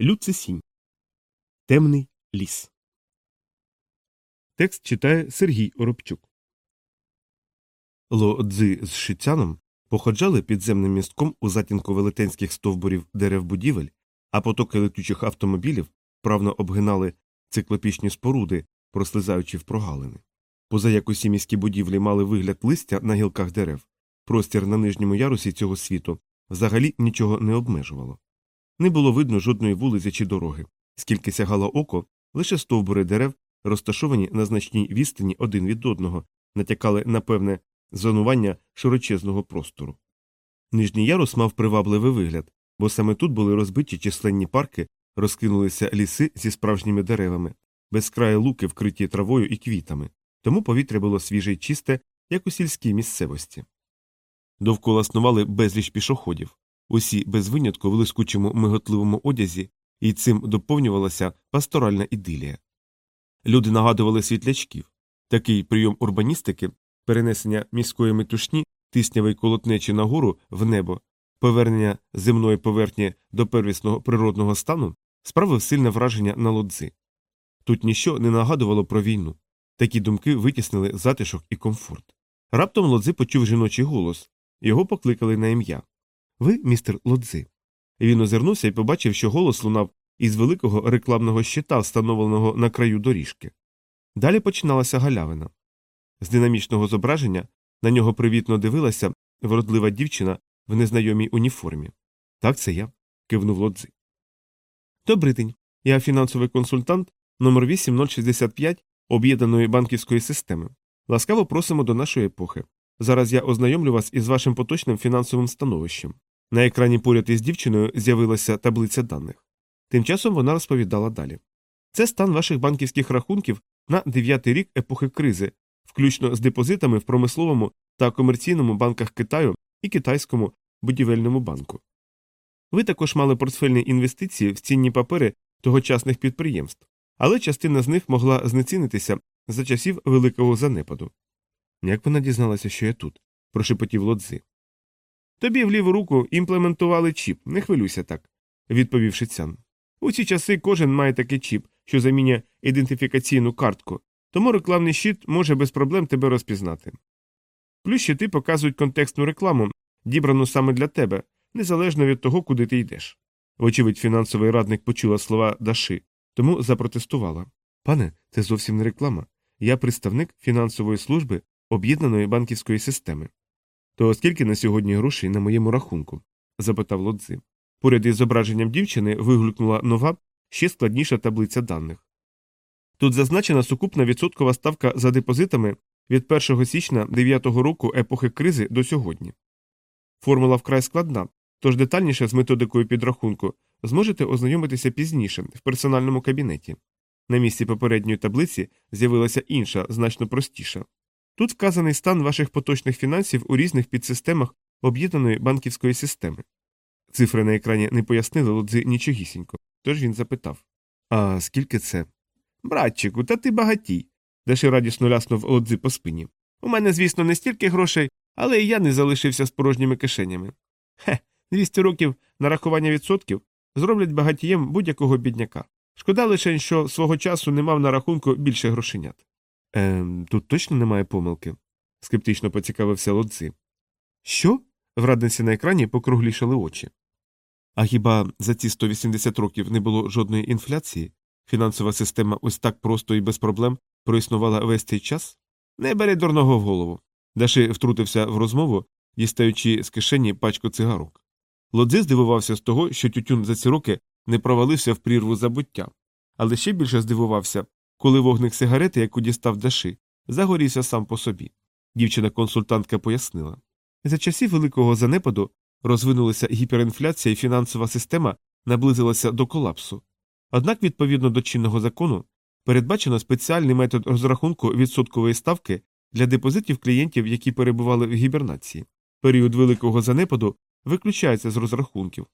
Люцисінь. Темний ліс. Текст читає Сергій Оробчук. Ло Дзи з Шицяном походжали підземним містком у затінку велетенських стовбурів дерев будівель, а потоки летучих автомобілів правно обгинали циклопічні споруди, прослизаючи в прогалини. Поза як усі міські будівлі мали вигляд листя на гілках дерев, простір на нижньому ярусі цього світу взагалі нічого не обмежувало. Не було видно жодної вулиці чи дороги, скільки сягало око, лише стовбури дерев, розташовані на значній відстані один від одного, натякали на певне зонування широчезного простору. Нижній ярус мав привабливий вигляд, бо саме тут були розбиті численні парки, розкинулися ліси зі справжніми деревами, безкраї луки, вкриті травою і квітами, тому повітря було свіже й чисте, як у сільській місцевості. Довкола снували безліч пішоходів, усі без винятку в лискучому миготливому одязі, і цим доповнювалася пасторальна ідилія. Люди нагадували світлячків такий прийом урбаністики, перенесення міської метушні, тиснявої колотнечі нагору в небо, повернення земної поверхні до первісного природного стану справив сильне враження на лодзи. Тут ніщо не нагадувало про війну. Такі думки витіснили затишок і комфорт. Раптом лодзи почув жіночий голос його покликали на ім'я. Ви, містер Лодзи. Він озирнувся і побачив, що голос лунав із великого рекламного щита, встановленого на краю доріжки. Далі починалася галявина. З динамічного зображення на нього привітно дивилася вродлива дівчина в незнайомій уніформі. Так, це я, кивнув Лодзи. Добрий день. Я фінансовий консультант номер 8065 об'єднаної банківської системи. Ласкаво просимо до нашої епохи. Зараз я ознайомлю вас із вашим поточним фінансовим становищем. На екрані поряд із дівчиною з'явилася таблиця даних. Тим часом вона розповідала далі. Це стан ваших банківських рахунків на дев'ятий рік епохи кризи, включно з депозитами в промисловому та комерційному банках Китаю і Китайському будівельному банку. Ви також мали портфельні інвестиції в цінні папери тогочасних підприємств, але частина з них могла знецінитися за часів великого занепаду. Як вона дізналася, що я тут? прошепотів лодзи. Тобі в ліву руку імплементували чіп, не хвилюйся так, відповів Шицян. У ці часи кожен має такий чіп, що замінює ідентифікаційну картку, тому рекламний щит може без проблем тебе розпізнати. Плюс щити показують контекстну рекламу, дібрану саме для тебе, незалежно від того, куди ти йдеш. Вочевидь, фінансовий радник почула слова Даши, тому запротестувала. Пане, це зовсім не реклама. Я представник фінансової служби об'єднаної банківської системи. То скільки на сьогодні грошей на моєму рахунку? запитав лодзи. Поряд із зображенням дівчини вигулькнула нова, ще складніша таблиця даних. Тут зазначена сукупна відсоткова ставка за депозитами від 1 січня 9 року епохи кризи до сьогодні. Формула вкрай складна, тож детальніше з методикою підрахунку зможете ознайомитися пізніше в персональному кабінеті. На місці попередньої таблиці з'явилася інша, значно простіша. Тут вказаний стан ваших поточних фінансів у різних підсистемах об'єднаної банківської системи. Цифри на екрані не пояснили Лодзи нічогісінько, тож він запитав А скільки це? Братчику, та ти багатій. Даши радісно ляснув Лодзи по спині. У мене, звісно, не стільки грошей, але і я не залишився з порожніми кишенями. Хе, 200 років нарахування відсотків зроблять багатієм будь-якого бідняка. Шкода лише, що свого часу не мав на рахунку більше грошенят. Ем, тут точно немає помилки? скептично поцікавився Лодзи. Що? В радниці на екрані покруглішали очі. А хіба за ці 180 років не було жодної інфляції? Фінансова система ось так просто і без проблем проіснувала весь цей час? Не бери дурного в голову. Даши втрутився в розмову, дістаючи з кишені пачку цигарок. Лодзи здивувався з того, що тютюн за ці роки не провалився в прірву забуття, але ще більше здивувався, коли вогник сигарети, яку дістав Даши, загорівся сам по собі. Дівчина-консультантка пояснила за часів великого занепаду розвинулася гіперінфляція і фінансова система наблизилася до колапсу. Однак, відповідно до чинного закону, передбачено спеціальний метод розрахунку відсоткової ставки для депозитів клієнтів, які перебували в гібернації. Період великого занепаду виключається з розрахунків.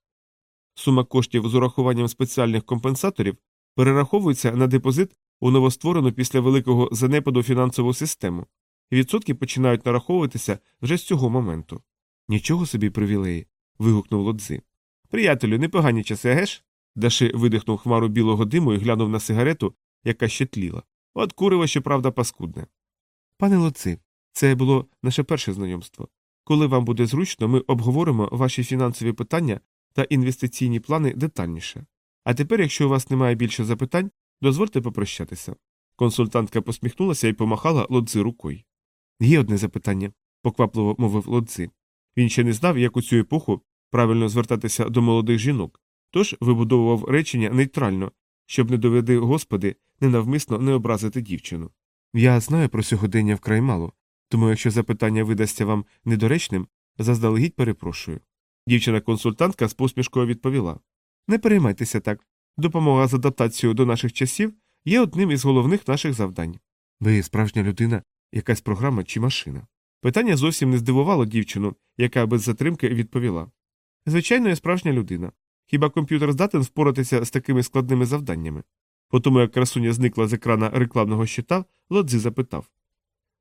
Сума коштів з урахуванням спеціальних компенсаторів перераховується на депозит у новостворену після великого занепаду фінансову систему, відсотки починають нараховуватися вже з цього моменту. Нічого собі привілеї. вигукнув лодзи. Приятелю, непогані часи, геш? Даши видихнув хмару білого диму і глянув на сигарету, яка ще тліла. От куриво, щоправда, паскудне. Пане Лоци, це було наше перше знайомство. Коли вам буде зручно, ми обговоримо ваші фінансові питання та інвестиційні плани детальніше. А тепер, якщо у вас немає більше запитань, дозвольте попрощатися. Консультантка посміхнулася і помахала лодзи рукою. Є одне запитання, поквапливо мовив лодзи. Він ще не знав, як у цю епоху правильно звертатися до молодих жінок, тож вибудовував речення нейтрально, щоб не доведи господи ненавмисно не образити дівчину. Я знаю про сьогодення вкрай мало, тому якщо запитання видасться вам недоречним, заздалегідь перепрошую. Дівчина-консультантка з посмішкою відповіла Не переймайтеся так. Допомога з адаптацією до наших часів є одним із головних наших завдань. Ви справжня людина, якась програма чи машина. Питання зовсім не здивувало дівчину, яка без затримки відповіла. Звичайно, я справжня людина. Хіба комп'ютер здатен впоратися з такими складними завданнями? Потому як красуня зникла з екрана рекламного щита, Лодзи запитав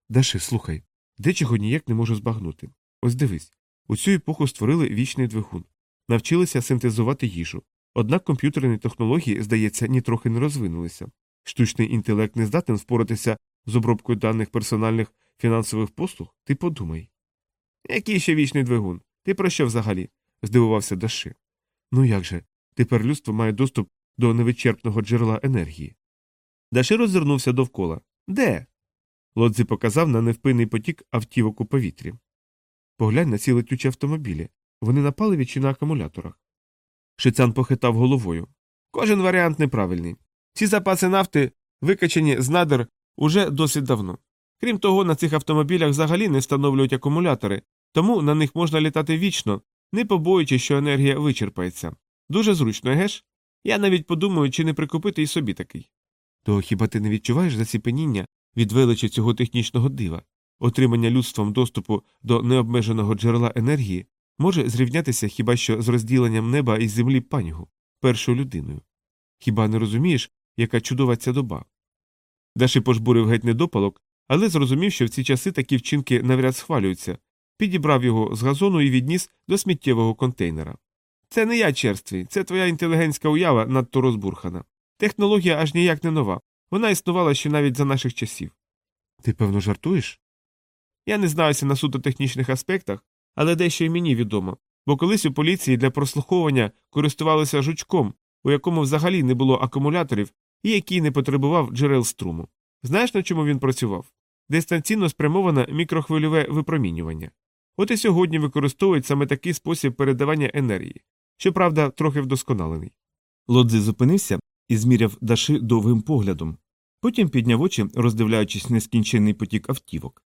Даши, слухай, де чого ніяк не можу збагнути. Ось дивись у цю епоху створили вічний двигун, навчилися синтезувати їжу. Однак комп'ютерні технології, здається, нітрохи не розвинулися. Штучний інтелект не здатен впоратися з обробкою даних персональних фінансових послуг, ти подумай. Який ще вічний двигун? Ти про що взагалі? здивувався Даши. Ну як же, тепер людство має доступ до невичерпного джерела енергії. Даши роззирнувся довкола. Де? Лодзі показав на невпинний потік автівок у повітрі. Поглянь на ці летючі автомобілі. Вони на паливі чи на акумуляторах. Шицян похитав головою. Кожен варіант неправильний. Ці запаси нафти викачені з надр уже досить давно. Крім того, на цих автомобілях взагалі не встановлюють акумулятори, тому на них можна літати вічно, не побоюючи, що енергія вичерпається. Дуже зручно, геш? Я навіть подумаю, чи не прикупити і собі такий. То хіба ти не відчуваєш заціпеніння від величі цього технічного дива? Отримання людством доступу до необмеженого джерела енергії може зрівнятися хіба що з розділенням неба і землі панігу, першою людиною. Хіба не розумієш, яка чудова ця доба? Даші пожбурив геть недопалок, але зрозумів, що в ці часи такі вчинки навряд схвалюються, підібрав його з газону і відніс до сміттєвого контейнера. Це не я черствий, це твоя інтелігентська уява надто розбурхана. Технологія аж ніяк не нова. Вона існувала ще навіть за наших часів. Ти, певно, жартуєш? Я не знаюся на суто технічних аспектах, але дещо й мені відомо, бо колись у поліції для прослуховування користувалися жучком, у якому взагалі не було акумуляторів і який не потребував джерел струму. Знаєш, на чому він працював? Дистанційно спрямоване мікрохвильове випромінювання. От і сьогодні використовують саме такий спосіб передавання енергії, щоправда, трохи вдосконалений. Лодзи зупинився і зміряв Даши довгим поглядом. Потім підняв очі, роздивляючись нескінченний потік автівок.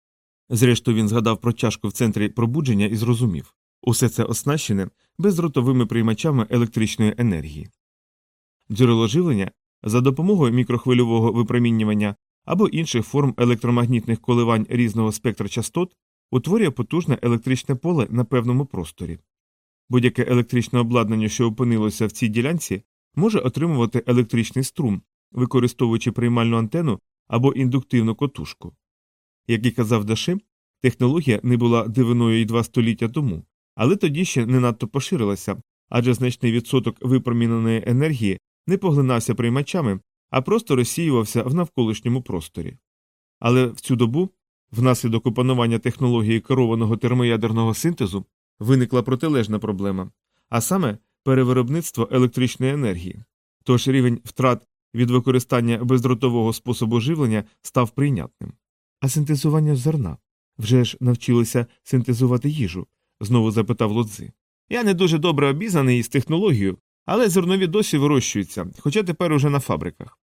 Зрештою, він згадав про чашку в центрі пробудження і зрозумів усе це оснащене бездротовими приймачами електричної енергії. Джерело живлення за допомогою мікрохвильового випромінювання або інших форм електромагнітних коливань різного спектра частот утворює потужне електричне поле на певному просторі. Будь-яке електричне обладнання, що опинилося в цій ділянці, може отримувати електричний струм, використовуючи приймальну антенну або індуктивну котушку. Як і казав Даши, технологія не була дивиною й два століття тому, але тоді ще не надто поширилася, адже значний відсоток випроміненої енергії не поглинався приймачами, а просто розсіювався в навколишньому просторі. Але в цю добу, внаслідок опанування технології керованого термоядерного синтезу, виникла протилежна проблема, а саме перевиробництво електричної енергії. Тож рівень втрат від використання бездротового способу живлення став прийнятним. А синтезування зерна вже ж навчилися синтезувати їжу? знову запитав лодзи. Я не дуже добре обізнаний із технологією, але зернові досі вирощуються, хоча тепер уже на фабриках.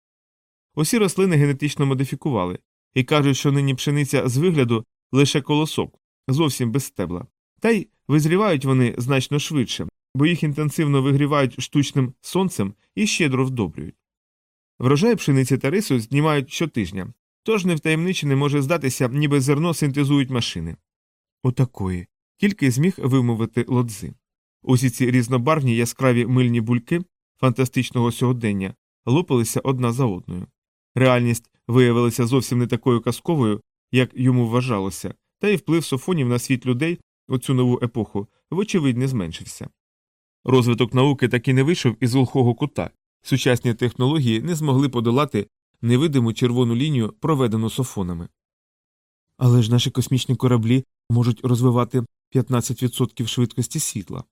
Усі рослини генетично модифікували і кажуть, що нині пшениця з вигляду лише колосок, зовсім без стебла. Та й визрівають вони значно швидше, бо їх інтенсивно вигрівають штучним сонцем і щедро вдобрюють. Врожай пшениці та рису знімають щотижня, тож невтаємничене може здатися, ніби зерно синтезують машини. Отакої, тільки зміг вимовити лодзи. Усі ці різнобарвні яскраві мильні бульки фантастичного сьогодення лопалися одна за одною. Реальність виявилася зовсім не такою казковою, як йому вважалося, та й вплив софонів на світ людей у цю нову епоху, вочевидь, не зменшився. Розвиток науки так і не вийшов із глухого кута. Сучасні технології не змогли подолати невидиму червону лінію, проведену софонами. Але ж наші космічні кораблі можуть розвивати 15% швидкості світла.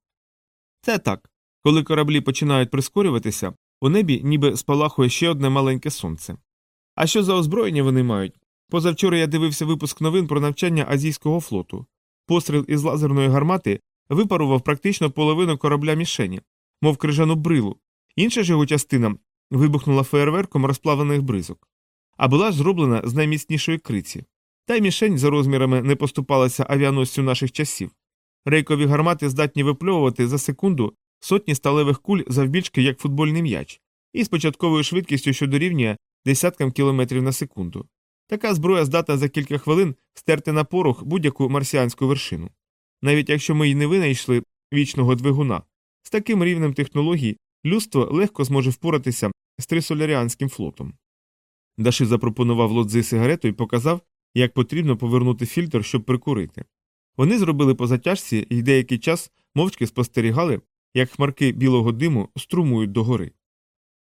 Це так. Коли кораблі починають прискорюватися, у небі ніби спалахує ще одне маленьке сонце. А що за озброєння вони мають? Позавчора я дивився випуск новин про навчання азійського флоту. Постріл із лазерної гармати випарував практично половину корабля мішені, мов крижану брилу. Інша ж його частина вибухнула феєрверком розплавлених бризок, а була зроблена з найміцнішої криці. Та й мішень за розмірами не поступалася авіаносцю наших часів. Рейкові гармати здатні випльовувати за секунду сотні сталевих куль завбільшки як футбольний м'яч, і з початковою швидкістю, що дорівнює десяткам кілометрів на секунду. Така зброя здатна за кілька хвилин стерти на порох будь-яку марсіанську вершину. Навіть якщо ми й не винайшли вічного двигуна, з таким рівнем технологій людство легко зможе впоратися з трисоляріанським флотом. Даши запропонував лодзи сигарету і показав, як потрібно повернути фільтр, щоб прикурити. Вони зробили по затяжці і деякий час мовчки спостерігали, як хмарки білого диму струмують догори.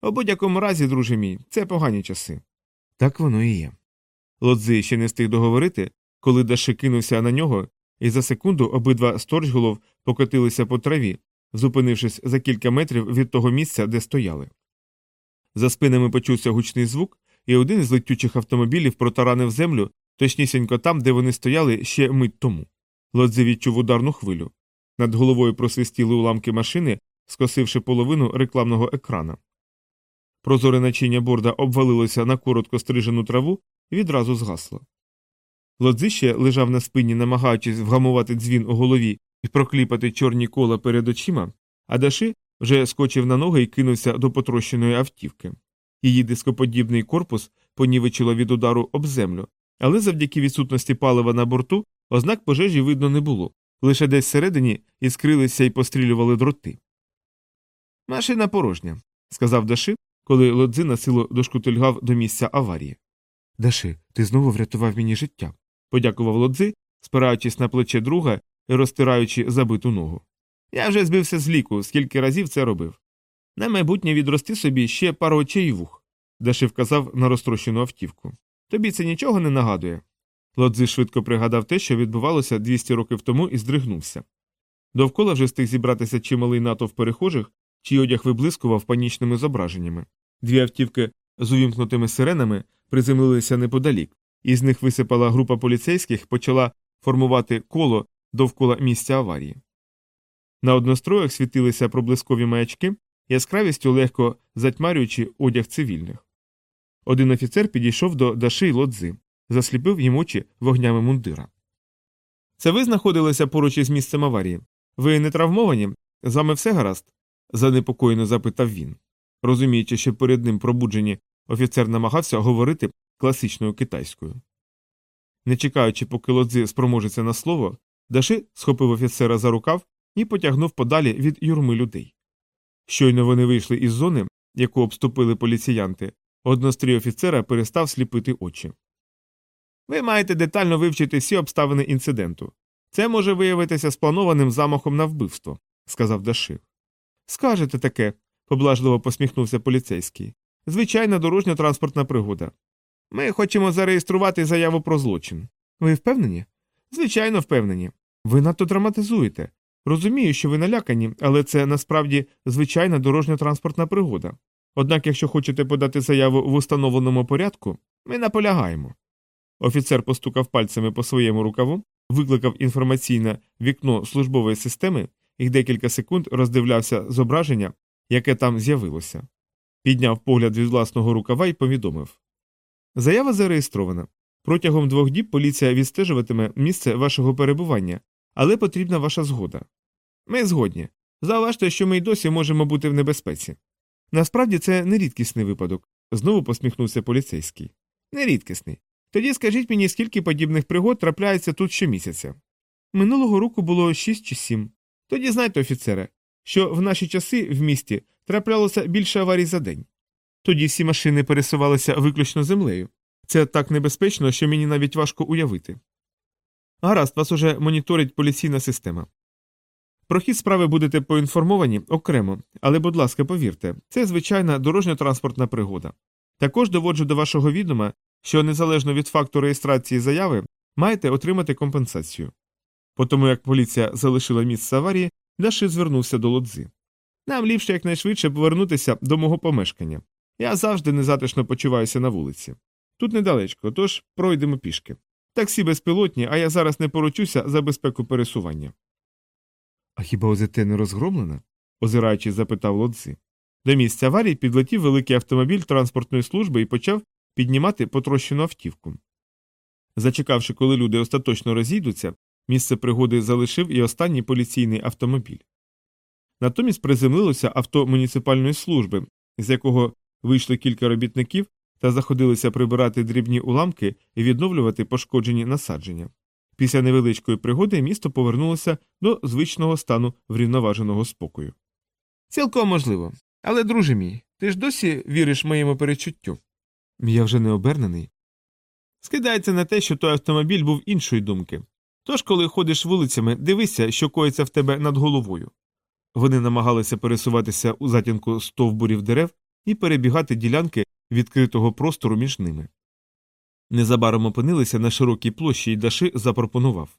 У будь-якому разі, друже мій, це погані часи. Так воно і є. Лодзи ще не встиг договорити, коли Даши кинувся на нього, і за секунду обидва сторчголов покотилися по траві, зупинившись за кілька метрів від того місця, де стояли. За спинами почувся гучний звук, і один із летючих автомобілів протаранив землю точнісінько там, де вони стояли ще мить тому. Лодзи відчув ударну хвилю. Над головою просвистіли уламки машини, скосивши половину рекламного екрана. Прозоре начиння борда обвалилося на коротко стрижену траву і відразу згасло. Лодзище лежав на спині, намагаючись вгамувати дзвін у голові і прокліпати чорні кола перед очима, а Даши вже скочив на ноги і кинувся до потрощеної автівки. Її дископодібний корпус понівечило від удару об землю, але завдяки відсутності палива на борту ознак пожежі видно не було, лише десь всередині іскрилися і пострілювали дроти. Машина порожня, сказав Даши, коли лодзи на силу дошкутильгав до місця аварії. Даши, ти знову врятував мені життя, подякував лодзи, спираючись на плече друга і розтираючи забиту ногу. Я вже збився з ліку, скільки разів це робив. На майбутнє відрости собі ще пару очей вух, Даши вказав на розтрощену автівку. Тобі це нічого не нагадує. Лодзи швидко пригадав те, що відбувалося 200 років тому, і здригнувся. Довкола вже встиг зібратися чималий натовп перехожих, чий одяг виблискував панічними зображеннями. Дві автівки з увімкнутими сиренами приземлилися неподалік, і з них висипала група поліцейських, почала формувати коло довкола місця аварії. На одностроях світилися проблискові маячки, яскравістю легко затьмарюючи одяг цивільних. Один офіцер підійшов до Даши й лодзи, засліпив їм очі вогнями мундира. Це ви знаходилися поруч із місцем аварії? Ви не травмовані? З вами все гаразд? занепокоєно запитав він. Розуміючи, що перед ним пробуджені, офіцер намагався говорити класичною китайською. Не чекаючи, поки лодзи спроможеться на слово, Даши схопив офіцера за рукав і потягнув подалі від юрми людей. Щойно вони вийшли із зони, яку обступили поліціянти, однострій офіцера перестав сліпити очі. Ви маєте детально вивчити всі обставини інциденту. Це може виявитися спланованим замахом на вбивство, сказав Даши. Скажете таке, поблажливо посміхнувся поліцейський. Звичайна дорожня транспортна пригода. Ми хочемо зареєструвати заяву про злочин. Ви впевнені? Звичайно, впевнені. Ви надто драматизуєте. Розумію, що ви налякані, але це насправді звичайна дорожня транспортна пригода. Однак, якщо хочете подати заяву в установленому порядку, ми наполягаємо. Офіцер постукав пальцями по своєму рукаву, викликав інформаційне вікно службової системи і декілька секунд роздивлявся зображення, яке там з'явилося. Підняв погляд від власного рукава і повідомив Заява зареєстрована. Протягом двох діб поліція відстежуватиме місце вашого перебування, але потрібна ваша згода. Ми згодні. Зауважте, що ми й досі можемо бути в небезпеці. Насправді це не рідкісний випадок, знову посміхнувся поліцейський. Нерідкісний. Тоді скажіть мені, скільки подібних пригод трапляється тут щомісяця. Минулого року було шість чи сім. Тоді знайте, офіцере, що в наші часи в місті траплялося більше аварій за день. Тоді всі машини пересувалися виключно землею. Це так небезпечно, що мені навіть важко уявити. Гаразд, вас уже моніторить поліційна система. Про хід справи будете поінформовані окремо, але, будь ласка, повірте, це звичайна дорожньо-транспортна пригода. Також доводжу до вашого відома, що незалежно від факту реєстрації заяви маєте отримати компенсацію. По тому як поліція залишила місце аварії, Даши звернувся до лодзи. Нам ліпше якнайшвидше повернутися до мого помешкання. Я завжди незатишно почуваюся на вулиці. Тут недалечко, тож пройдемо пішки. Таксі безпілотні, а я зараз не поручуся за безпеку пересування. А хіба ОЗТ не розгромлена? озираючись, запитав лодзи. До місця аварії підлетів великий автомобіль транспортної служби і почав піднімати потрощену автівку. Зачекавши, коли люди остаточно розійдуться, місце пригоди залишив і останній поліційний автомобіль. Натомість приземлилося авто муніципальної служби, з якого вийшли кілька робітників та заходилися прибирати дрібні уламки і відновлювати пошкоджені насадження. Після невеличкої пригоди місто повернулося до звичного стану врівноваженого спокою. Цілком можливо. Але, друже мій, ти ж досі віриш моєму перечуттю? Я вже не обернений. Скидається на те, що той автомобіль був іншої думки. Тож, коли ходиш вулицями, дивися, що коїться в тебе над головою. Вони намагалися пересуватися у затінку стовбурів дерев і перебігати ділянки відкритого простору між ними. Незабаром опинилися на широкій площі і Даши запропонував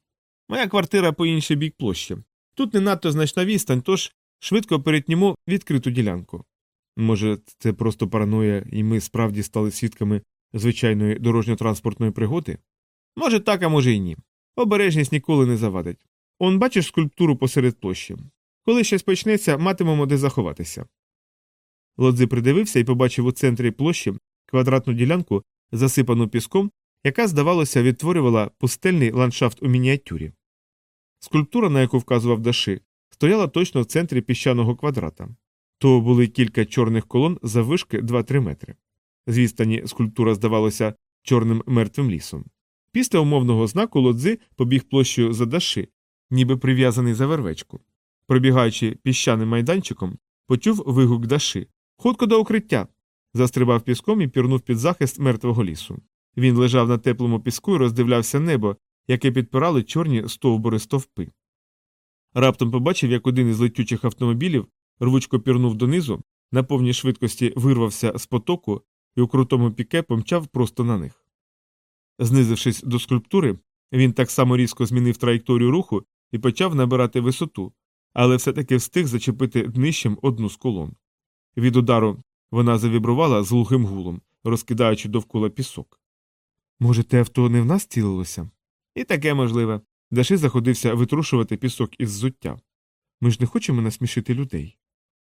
Моя квартира по інший бік площі. Тут не надто значна відстань, тож швидко перетнімо відкриту ділянку. Може, це просто параноя, і ми справді стали свідками звичайної дорожньо-транспортної пригоди? Може, так, а може й ні. Обережність ніколи не завадить. Он бачиш скульптуру посеред площі. Коли щось почнеться, матимемо де заховатися. Лодзи придивився і побачив у центрі площі квадратну ділянку, засипану піском, яка, здавалося, відтворювала пустельний ландшафт у мініатюрі. Скульптура, на яку вказував Даши, стояла точно в центрі піщаного квадрата. То були кілька чорних колон заввишки 2-3 метри. З відстані скульптура здавалася чорним мертвим лісом. Після умовного знаку лодзи побіг площею за Даши, ніби прив'язаний за вервечку. Пробігаючи піщаним майданчиком, почув вигук Даши Хутко до укриття. Застрибав піском і пірнув під захист мертвого лісу. Він лежав на теплому піску і роздивлявся небо, яке підпирали чорні стовбури стовпи. Раптом побачив, як один із летючих автомобілів рвучко пірнув донизу, на повній швидкості вирвався з потоку і у крутому піке помчав просто на них. Знизившись до скульптури, він так само різко змінив траєкторію руху і почав набирати висоту, але все таки встиг зачепити днищем одну з колон. Від удару вона завібрувала з глухим гулом, розкидаючи довкола пісок. Може, те авто не в нас цілилося? І таке можливе. Даши заходився витрушувати пісок із зуття. Ми ж не хочемо насмішити людей.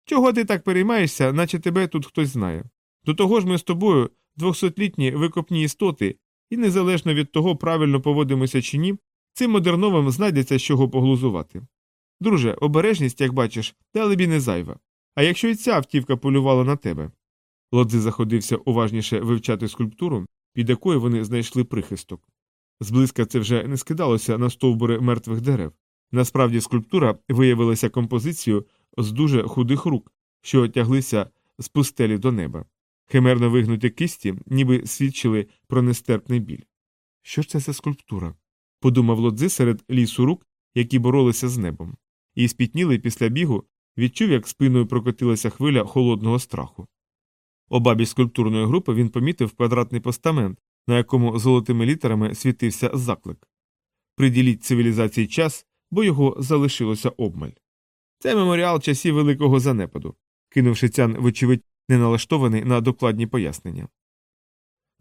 Чого ти так переймаєшся, наче тебе тут хтось знає? До того ж ми з тобою двохсотлітні викопні істоти, і незалежно від того, правильно поводимося чи ні, цим модерновим знайдеться з чого поглузувати. Друже, обережність, як бачиш, далебі не зайва. А якщо і ця автівка полювала на тебе? Лодзи заходився уважніше вивчати скульптуру, під якою вони знайшли прихисток. Зблизька це вже не скидалося на стовбури мертвих дерев. Насправді скульптура виявилася композицією з дуже худих рук, що тяглися з пустелі до неба. Химерно вигнуті кисті, ніби свідчили про нестерпний біль. Що ж це за скульптура? подумав лодзи серед лісу рук, які боролися з небом, і спітніли після бігу відчув, як спиною прокотилася хвиля холодного страху. Обабі скульптурної групи він помітив квадратний постамент, на якому золотими літерами світився заклик Приділіть цивілізації час, бо його залишилося обмаль. Це меморіал часів великого занепаду, кинувши цян, вочевидь, не налаштований на докладні пояснення.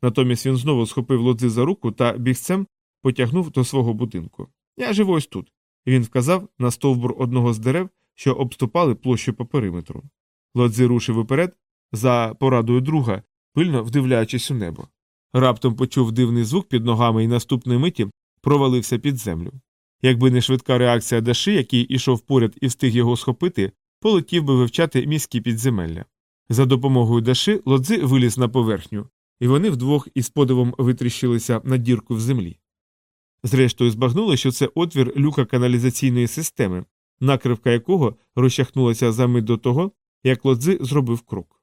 Натомість він знову схопив лодзи за руку та бігцем потягнув до свого будинку. Я живу ось тут. Він вказав на стовбур одного з дерев, що обступали площу по периметру. Лодзи рушив уперед, за порадою друга, пильно вдивляючись у небо. Раптом почув дивний звук під ногами і наступної миті провалився під землю. Якби не швидка реакція Даши, який ішов поряд і встиг його схопити, полетів би вивчати міські підземелля. За допомогою Даши лодзи виліз на поверхню, і вони вдвох із подивом витріщилися на дірку в землі. Зрештою, збагнули, що це отвір люка каналізаційної системи, накривка якого розчахнулася за мить до того, як лодзи зробив крок.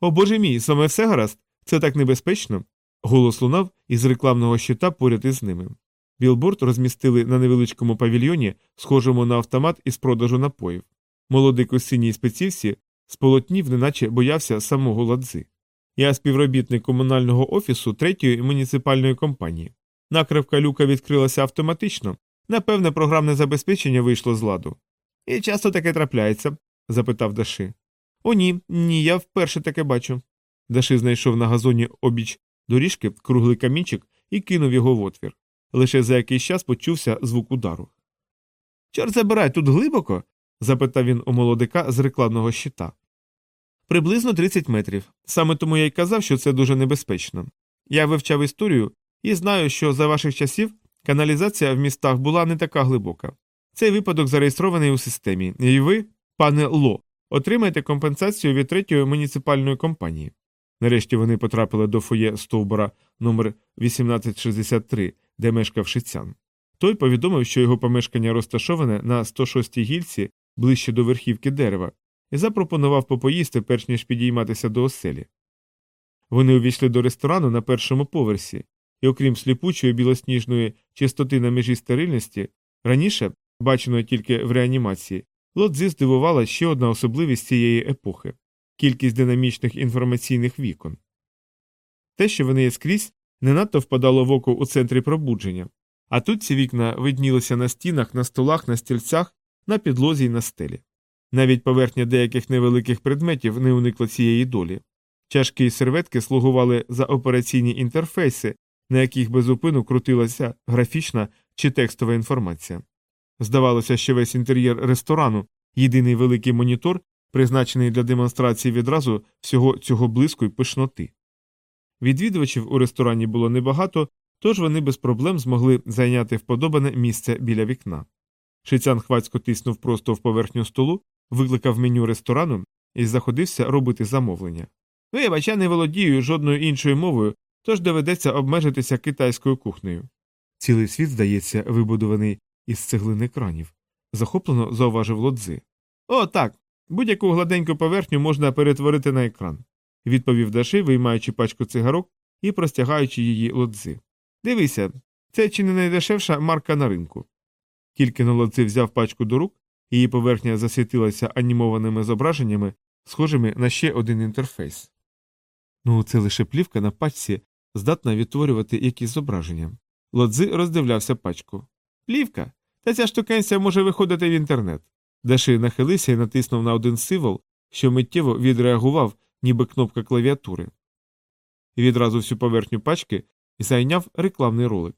О боже мій, саме все гаразд, це так небезпечно. Голос лунав із рекламного щита поряд із ними. Білборд розмістили на невеличкому павільйоні, схожому на автомат із продажу напоїв. Молодик у синій спецівці сполотнів, неначе боявся самого ладзи. Я співробітник комунального офісу третьої муніципальної компанії. Накривка люка відкрилася автоматично. Напевне, програмне забезпечення вийшло з ладу. І часто таке трапляється? запитав Даши. О, ні, ні, я вперше таке бачу. Даши знайшов на газоні обіч доріжки круглий камінчик і кинув його в отвір. Лише за якийсь час почувся звук удару. Чорт забирай, тут глибоко? запитав він у молодика з рекламного щита. Приблизно 30 метрів. Саме тому я й казав, що це дуже небезпечно. Я вивчав історію і знаю, що за ваших часів каналізація в містах була не така глибока. Цей випадок зареєстрований у системі, і ви, пане Ло, отримаєте компенсацію від третьої муніципальної компанії. Нарешті вони потрапили до фоє стовбура номер 1863, де мешкав шицян. Той повідомив, що його помешкання розташоване на 106-й гільці ближче до верхівки дерева, і запропонував попоїсти, перш ніж підійматися до оселі. Вони увійшли до ресторану на першому поверсі, і, окрім сліпучої білосніжної чистоти на межі стерильності, раніше, баченої тільки в реанімації, лодзи здивувала ще одна особливість цієї епохи кількість динамічних інформаційних вікон. Те, що вони є скрізь, не надто впадало в око у центрі пробудження, а тут ці вікна виднілися на стінах, на столах, на стільцях, на підлозі й на стелі. Навіть поверхня деяких невеликих предметів не уникла цієї долі. Чашки й серветки слугували за операційні інтерфейси, на яких безупину крутилася графічна чи текстова інформація. Здавалося, що весь інтер'єр ресторану, єдиний великий монітор, призначений для демонстрації відразу всього цього блиску й пишноти. Відвідувачів у ресторані було небагато, тож вони без проблем змогли зайняти вподобане місце біля вікна. Шицян хвацько тиснув просто в поверхню столу, викликав меню ресторану і заходився робити замовлення. Вибач, я не володію жодною іншою мовою, тож доведеться обмежитися китайською кухнею. Цілий світ, здається, вибудований із цеглини кранів, захоплено зауважив лодзи. О, так. Будь-яку гладеньку поверхню можна перетворити на екран, відповів Даши, виймаючи пачку цигарок і простягаючи її лодзи. Дивися, це чи не найдешевша марка на ринку. Тільки но лодзи взяв пачку до рук, її поверхня засвітилася анімованими зображеннями, схожими на ще один інтерфейс. Ну, це лише плівка на пачці, здатна відтворювати якісь зображення. Лодзи роздивлявся пачку. Плівка? Та ця штукенція може виходити в інтернет. Даши нахилився і натиснув на один символ, що миттєво відреагував, ніби кнопка клавіатури. І відразу всю поверхню пачки зайняв рекламний ролик.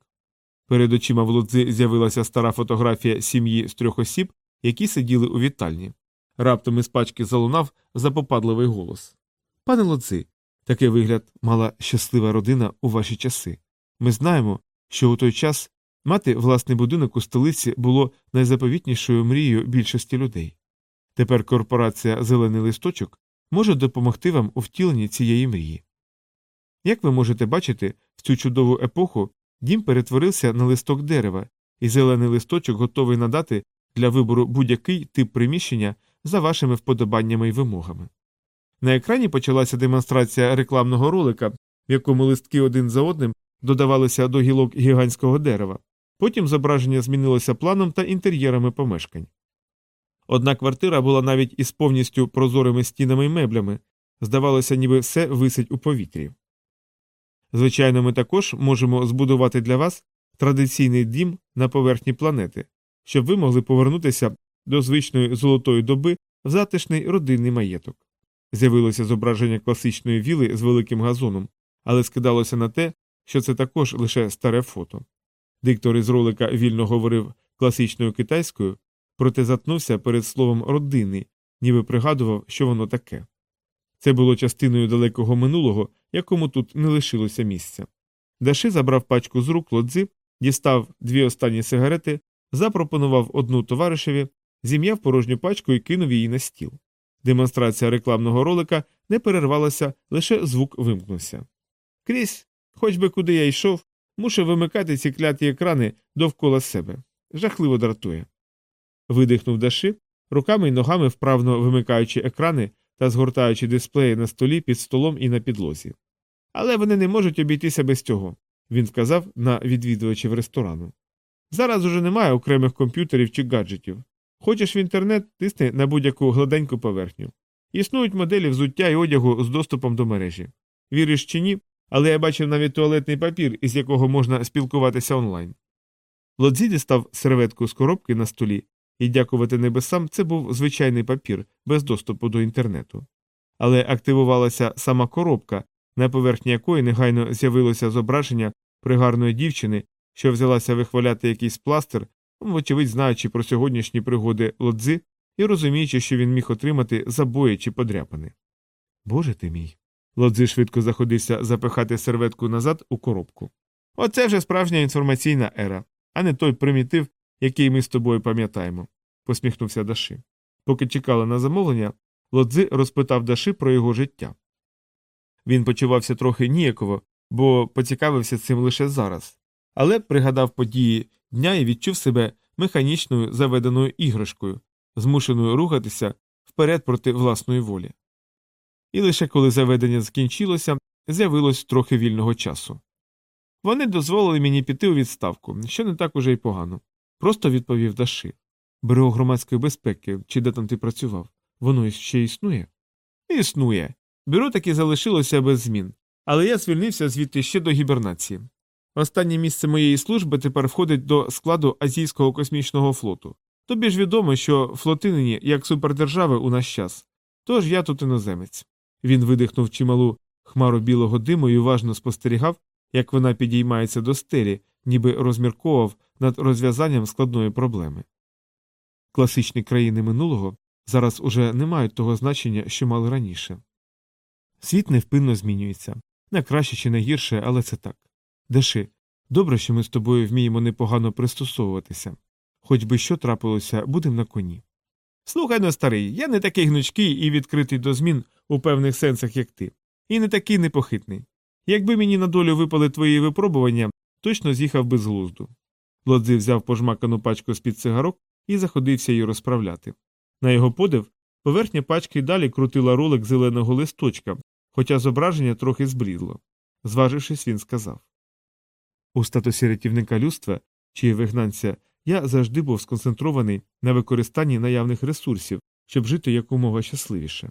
Перед очима в лодзи з'явилася стара фотографія сім'ї з трьох осіб, які сиділи у вітальні. Раптом із пачки залунав запопадливий голос. Пане лодзи, такий вигляд мала щаслива родина у ваші часи. Ми знаємо, що у той час мати власний будинок у столиці було найзаповітнішою мрією більшості людей. Тепер корпорація Зелений листочок може допомогти вам у втіленні цієї мрії. Як ви можете бачити, в цю чудову епоху дім перетворився на листок дерева, і зелений листочок готовий надати для вибору будь-який тип приміщення за вашими вподобаннями й вимогами. На екрані почалася демонстрація рекламного ролика, в якому листки один за одним додавалися до гілок гігантського дерева. Потім зображення змінилося планом та інтер'єрами помешкань. Одна квартира була навіть із повністю прозорими стінами й меблями, здавалося, ніби все висить у повітрі. Звичайно, ми також можемо збудувати для вас традиційний дім на поверхні планети, щоб ви могли повернутися до звичної золотої доби в затишний родинний маєток. З'явилося зображення класичної віли з великим газоном, але скидалося на те, що це також лише старе фото. Диктор із ролика вільно говорив класичною китайською, проте затнувся перед словом родинний, ніби пригадував, що воно таке. Це було частиною далекого минулого, якому тут не лишилося місця. Даши забрав пачку з рук лодзи, дістав дві останні сигарети, запропонував одну товаришеві, зім'яв порожню пачку і кинув її на стіл. Демонстрація рекламного ролика не перервалася, лише звук вимкнувся. Крізь, хоч би куди я йшов, мушу вимикати ці кляті екрани довкола себе. Жахливо дратує. Видихнув Даши, руками й ногами вправно вимикаючи екрани та згортаючи дисплеї на столі під столом і на підлозі. Але вони не можуть обійтися без цього, він вказав на відвідувачів ресторану. Зараз уже немає окремих комп'ютерів чи гаджетів. Хочеш в інтернет, тисни на будь-яку гладеньку поверхню. Існують моделі взуття і одягу з доступом до мережі. Віриш чи ні, але я бачив навіть туалетний папір, із якого можна спілкуватися онлайн. Лодзі дістав серветку з коробки на столі, і, дякувати небесам, це був звичайний папір без доступу до інтернету. Але активувалася сама коробка, на поверхні якої негайно з'явилося зображення пригарної дівчини, що взялася вихваляти якийсь пластир, вочевидь знаючи про сьогоднішні пригоди лодзи і розуміючи, що він міг отримати забої чи подряпини. Боже ти мій. Лодзи швидко заходився запихати серветку назад у коробку. Оце вже справжня інформаційна ера, а не той примітив, який ми з тобою пам'ятаємо, посміхнувся Даши. Поки чекали на замовлення, Лодзи розпитав Даши про його життя. Він почувався трохи ніяково, бо поцікавився цим лише зараз, але пригадав події дня і відчув себе механічною заведеною іграшкою, змушеною рухатися вперед проти власної волі. І лише коли заведення закінчилося, з'явилось трохи вільного часу. Вони дозволили мені піти у відставку, що не так уже й погано. Просто відповів Даши. Бюро громадської безпеки, чи де там ти працював, воно ще існує? Існує. Бюро таки залишилося без змін, але я звільнився звідти ще до гібернації. Останнє місце моєї служби тепер входить до складу Азійського космічного флоту. Тобі ж відомо, що флоти нині як супердержави у наш час. Тож я тут іноземець. Він видихнув чималу хмару білого диму і уважно спостерігав, як вона підіймається до стелі, ніби розмірковував над розв'язанням складної проблеми. Класичні країни минулого зараз уже не мають того значення, що мали раніше. Світ невпинно змінюється не краще чи не гірше, але це так. Даши, добре, що ми з тобою вміємо непогано пристосовуватися. Хоч би що трапилося, будем на коні. Слухай но, старий, я не такий гнучкий і відкритий до змін у певних сенсах, як ти, і не такий непохитний. Якби мені на долю випали твої випробування, точно з'їхав би з глузду. Лодзи взяв пожмакану пачку з під цигарок і заходився її розправляти. На його подив, поверхня пачки далі крутила ролик зеленого листочка, хоча зображення трохи збрідло. Зважившись, він сказав У статусі рятівника людства чи вигнанця я завжди був сконцентрований на використанні наявних ресурсів, щоб жити якомога щасливіше.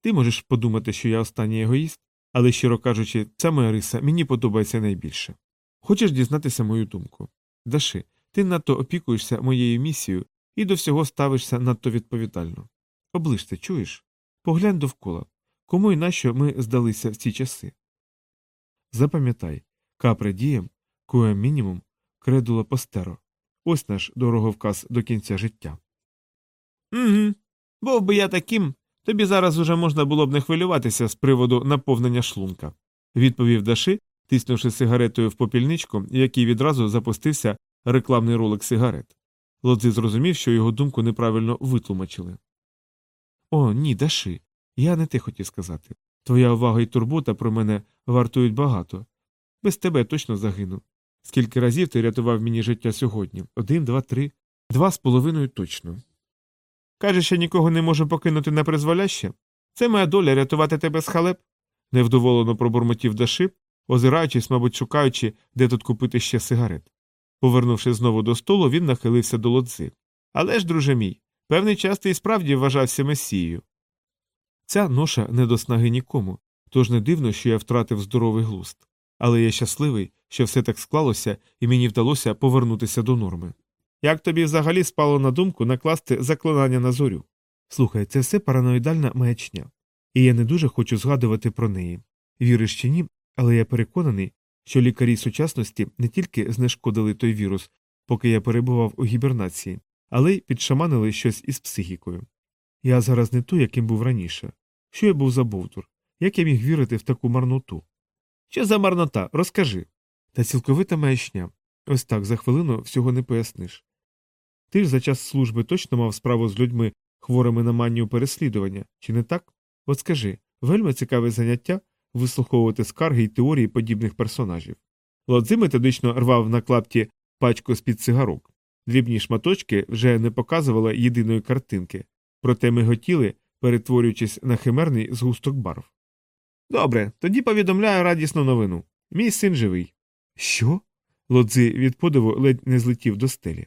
Ти можеш подумати, що я останній егоїст, але, щиро кажучи, ця моя риса мені подобається найбільше. Хочеш дізнатися мою думку? Даши, ти надто опікуєшся моєю місією і до всього ставишся надто відповідально. Оближ чуєш? Поглянь довкола. Кому і нащо ми здалися в ці часи? Запам'ятай капре дієм, коем мінімум, кредула постеро. Ось наш дороговказ до кінця життя. Угу. Був би я таким, тобі зараз уже можна було б не хвилюватися з приводу наповнення шлунка, відповів Даши, тиснувши сигаретою в попільничку, який відразу запустився рекламний ролик сигарет. Лодзи зрозумів, що його думку неправильно витлумачили. О, ні, Даши. Я не те хотів сказати. Твоя увага і турбота про мене вартують багато. Без тебе точно загину. Скільки разів ти рятував мені життя сьогодні? Один, два, три, два з половиною точно. Кажеш, що нікого не можу покинути на призволяще? Це моя доля рятувати тебе з халеп? невдоволено пробурмотів Даши, озираючись, мабуть, шукаючи, де тут купити ще сигарет. Повернувши знову до столу, він нахилився до лодзи. Але ж, друже мій, певний час ти і справді вважався месією. Ця ноша не до снаги нікому, тож не дивно, що я втратив здоровий глузд. Але я щасливий, що все так склалося, і мені вдалося повернутися до норми. Як тобі взагалі спало на думку накласти заклинання на зорю? Слухай, це все параноїдальна маячня, і я не дуже хочу згадувати про неї. Віриш чи ні, але я переконаний, що лікарі сучасності не тільки знешкодили той вірус, поки я перебував у гібернації, але й підшаманили щось із психікою. Я зараз не той, яким був раніше. Що я був за бовтур? Як я міг вірити в таку марноту? Що за марнота? Розкажи. Та цілковита маячня. Ось так за хвилину всього не поясниш. Ти ж за час служби точно мав справу з людьми, хворими на манію переслідування, чи не так? От скажи, вельми цікаве заняття вислуховувати скарги й теорії подібних персонажів. Лодзи методично рвав на клапті пачку з під цигарок. Дрібні шматочки вже не показували єдиної картинки, проте ми готіли, перетворюючись на химерний згусток барв. Добре, тоді повідомляю радісну новину. Мій син живий. Що? Лодзи від подиву ледь не злетів до стелі.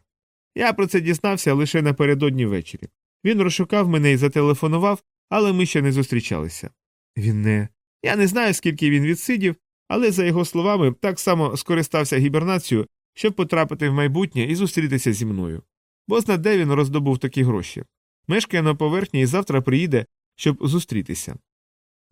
Я про це дізнався лише напередодні ввечері. Він розшукав мене і зателефонував, але ми ще не зустрічалися. Він не. Я не знаю, скільки він відсидів, але, за його словами, так само скористався гібернацією, щоб потрапити в майбутнє і зустрітися зі мною. Бо зна де він роздобув такі гроші. Мешкає на поверхні і завтра приїде, щоб зустрітися.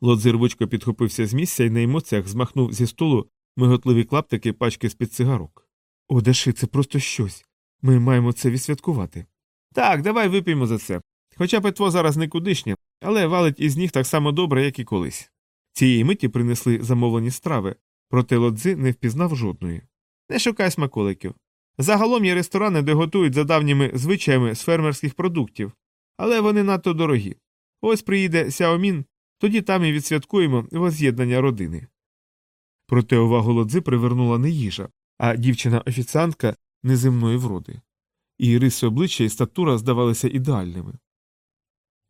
Лодзир рвучко підхопився з місця і на емоціях змахнув зі столу миготливі клаптики пачки з під цигарок. О, Даши, це просто щось. Ми маємо це відсвяткувати. Так, давай вип'ємо за це. Хоча питво зараз никудишнє, але валить із ніг так само добре, як і колись. Цієї миті принесли замовлені страви, проте лодзи не впізнав жодної. Не шукай смаколиків. Загалом є ресторани, де готують за давніми звичаями з фермерських продуктів, але вони надто дорогі. Ось приїде Сяомін, тоді там і відсвяткуємо воз'єднання родини. Проте увагу лодзи привернула не їжа, а дівчина-офіціантка неземної вроди. Її риси обличчя і статура здавалися ідеальними.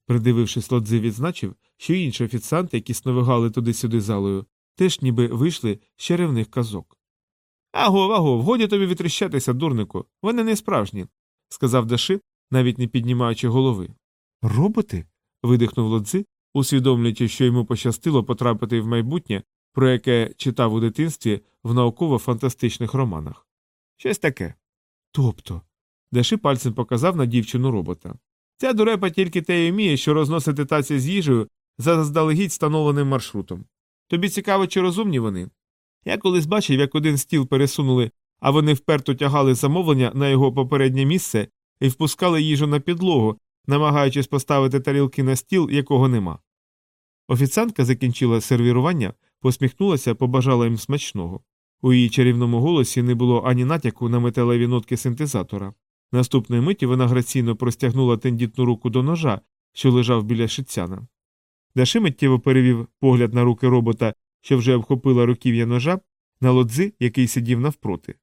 Придивившись, лодзи відзначив, що інші офіціанти, які сновигали туди-сюди залою, теж ніби вийшли з чарівних казок. Агов, агов, годі тобі витріщатися, дурнику, вони не справжні, сказав Даши, навіть не піднімаючи голови. Роботи? видихнув лодзи, усвідомлюючи, що йому пощастило потрапити в майбутнє, про яке читав у дитинстві в науково-фантастичних романах. Щось таке. Тобто. Даши пальцем показав на дівчину робота. Ця дурепа тільки те й вміє, що розносити таці з їжею за заздалегідь встановленим маршрутом. Тобі цікаво, чи розумні вони? Я колись бачив, як один стіл пересунули, а вони вперто тягали замовлення на його попереднє місце і впускали їжу на підлогу, намагаючись поставити тарілки на стіл, якого нема. Офіціантка закінчила сервірування, посміхнулася, побажала їм смачного. У її чарівному голосі не було ані натяку на металеві нотки синтезатора. Наступної миті вона граційно простягнула тендітну руку до ножа, що лежав біля шицяна. Даши миттєво перевів погляд на руки робота, що вже обхопила руків'я ножа, на лодзи, який сидів навпроти.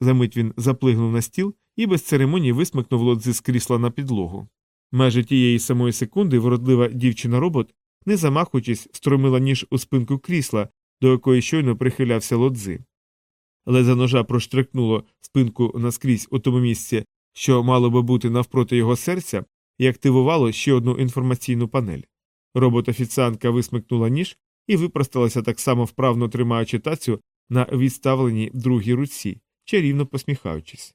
Замить він заплигнув на стіл і без церемонії висмикнув лодзи з крісла на підлогу. Майже тієї самої секунди вродлива дівчина робот, не замахуючись, стромила ніж у спинку крісла, до якої щойно прихилявся лодзи. Леза ножа проштрикнуло спинку наскрізь у тому місці, що мало би бути навпроти його серця, і активувало ще одну інформаційну панель. Робот-офіціантка висмикнула ніж і випросталася так само вправно тримаючи тацю на відставленій другій руці, чарівно посміхаючись.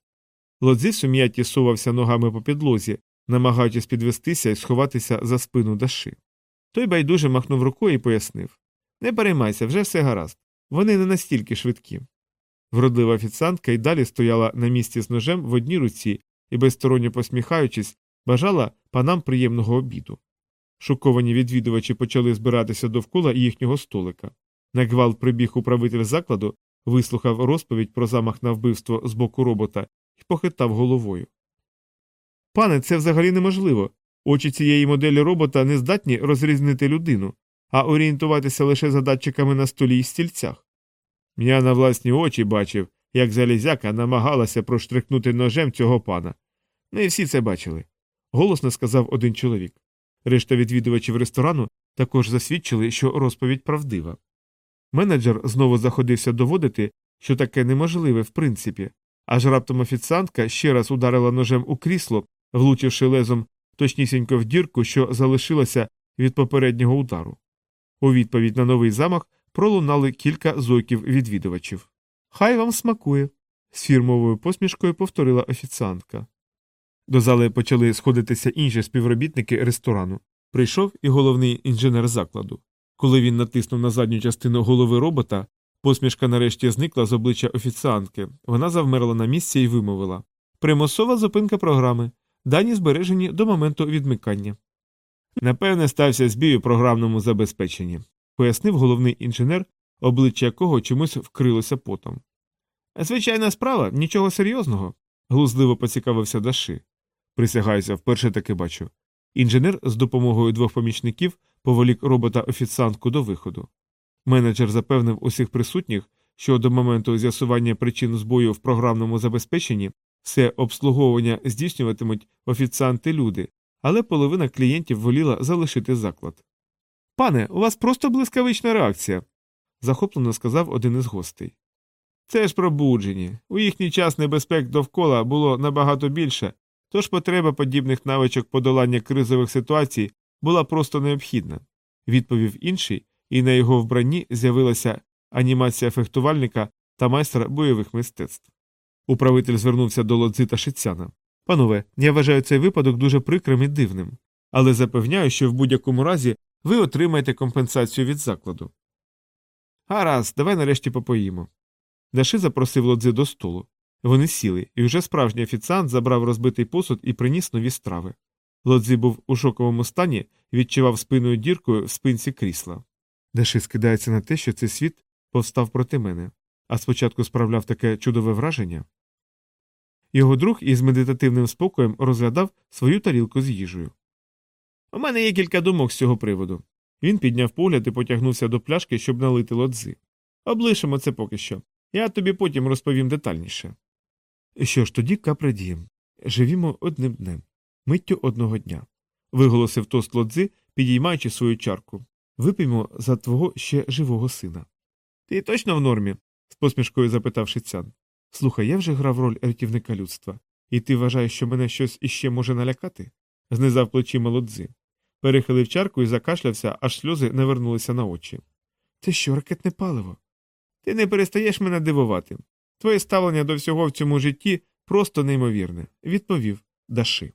Лодзи сум'ятті сувався ногами по підлозі, намагаючись підвестися і сховатися за спину Даши. Той байдуже махнув рукою і пояснив Не переймайся, вже все гаразд. Вони не настільки швидкі. Вродлива офіціантка й далі стояла на місці з ножем в одній руці і, безсторонньо посміхаючись, бажала панам приємного обіду. Шоковані відвідувачі почали збиратися довкола їхнього столика. На гвалт прибіг управитель закладу, вислухав розповідь про замах на вбивство з боку робота і похитав головою. Пане, це взагалі неможливо. Очі цієї моделі робота не здатні розрізнити людину, а орієнтуватися лише за датчиками на столі і стільцях. Я на власні очі бачив, як залізяка намагалася проштрикнути ножем цього пана. Ми всі це бачили. Голосно сказав один чоловік. Решта відвідувачів ресторану також засвідчили, що розповідь правдива. Менеджер знову заходився доводити, що таке неможливе в принципі, аж раптом офіціантка ще раз ударила ножем у крісло, влучивши лезом точнісінько в дірку, що залишилася від попереднього удару. У відповідь на новий замах пролунали кілька зойків відвідувачів. Хай вам смакує, з фірмовою посмішкою повторила офіціантка. До зали почали сходитися інші співробітники ресторану. Прийшов і головний інженер закладу. Коли він натиснув на задню частину голови робота, посмішка нарешті зникла з обличчя офіціантки. Вона завмерла на місці і вимовила Примусова зупинка програми. Дані збережені до моменту відмикання. Напевне, стався збій у програмному забезпеченні, пояснив головний інженер, обличчя якого чомусь вкрилося потом. Звичайна справа, нічого серйозного, глузливо поцікавився Даши. Присягаюся, вперше таки бачу. Інженер з допомогою двох помічників поволік робота офіціантку до виходу. Менеджер запевнив усіх присутніх, що до моменту з'ясування причин збою в програмному забезпеченні все обслуговування здійснюватимуть офіціанти люди, але половина клієнтів воліла залишити заклад. Пане, у вас просто блискавична реакція, захоплено сказав один із гостей. Це ж пробуджені. У їхній час небезпек довкола було набагато більше, тож потреба подібних навичок подолання кризових ситуацій була просто необхідна, відповів інший, і на його вбранні з'явилася анімація фехтувальника та майстра бойових мистецтв. Управитель звернувся до лодзи та шицяна. Панове, я вважаю цей випадок дуже прикрим і дивним, але запевняю, що в будь-якому разі ви отримаєте компенсацію від закладу. Гаразд, давай нарешті попоїмо. Даши запросив лодзи до столу. Вони сіли, і вже справжній офіціант забрав розбитий посуд і приніс нові страви. Лодзі був у шоковому стані і відчував спиною діркою в спинці крісла. Даши скидається на те, що цей світ повстав проти мене, а спочатку справляв таке чудове враження. Його друг із медитативним спокоєм розглядав свою тарілку з їжею. У мене є кілька думок з цього приводу. Він підняв погляд і потягнувся до пляшки, щоб налити лодзи. Облишимо це поки що. Я тобі потім розповім детальніше. Що ж тоді капредієм. Живімо одним днем, миттю одного дня. виголосив тост лодзи, підіймаючи свою чарку. Вип'ємо за твого ще живого сина. Ти точно в нормі? з посмішкою запитав Шицян. Слухай, я вже грав роль рятівника людства, і ти вважаєш, що мене щось іще може налякати? знизав плечі молодзи. Перехилив чарку і закашлявся, аж сльози не вернулися на очі. Це що, ракетне паливо? Ти не перестаєш мене дивувати. Твоє ставлення до всього в цьому житті просто неймовірне, відповів Даши.